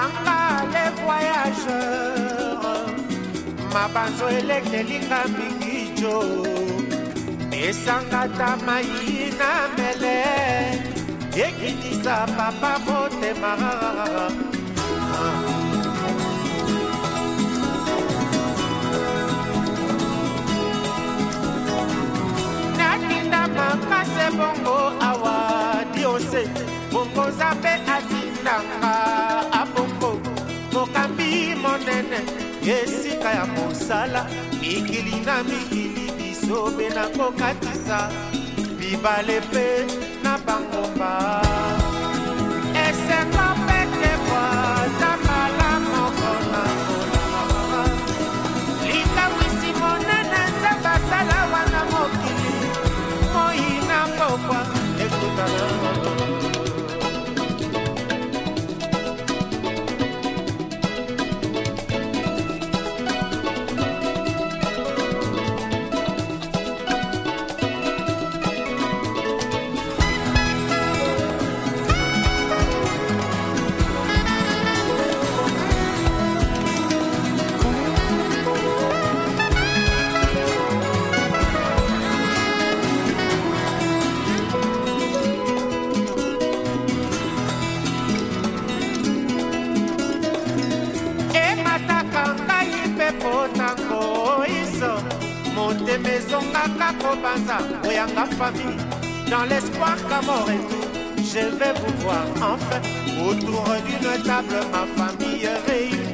nanga le voyageur mabanzo elekelinga mingi jo esangata mai na mele ekitisa papa motema natinda makase bongo awa diose bongo nzambe atindanga esika ya kosala mikili na mikili biso mpe nakokatisa bibale mpe na bangomba Kaka voyant ma famille, dans l'espoir qu'à mort et tout, je vais vous voir enfin autour d'une table, ma famille réunie.